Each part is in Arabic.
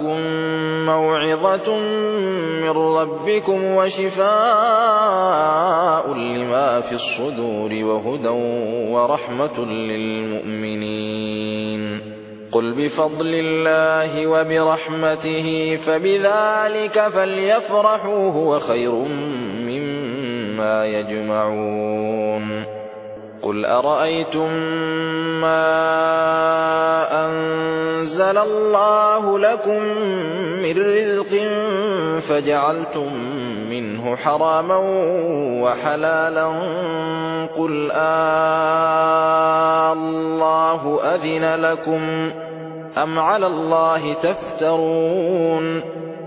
جاءتكم موعظة من ربكم وشفاء لما في الصدور وهدى ورحمة للمؤمنين. قل بفضل الله وبرحمته فبذلك فليفرحوا هو خير مما يجمعون. قل أرأيتم ما أنزل الله لكم من رزق فجعلتم منه حراما وحلالا قل آه الله أذن لكم أم على الله تفترون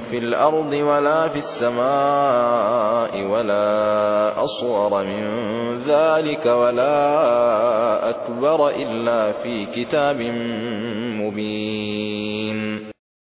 في الأرض ولا في السماء ولا أصغر من ذلك ولا أكبر إلا في كتاب مبين.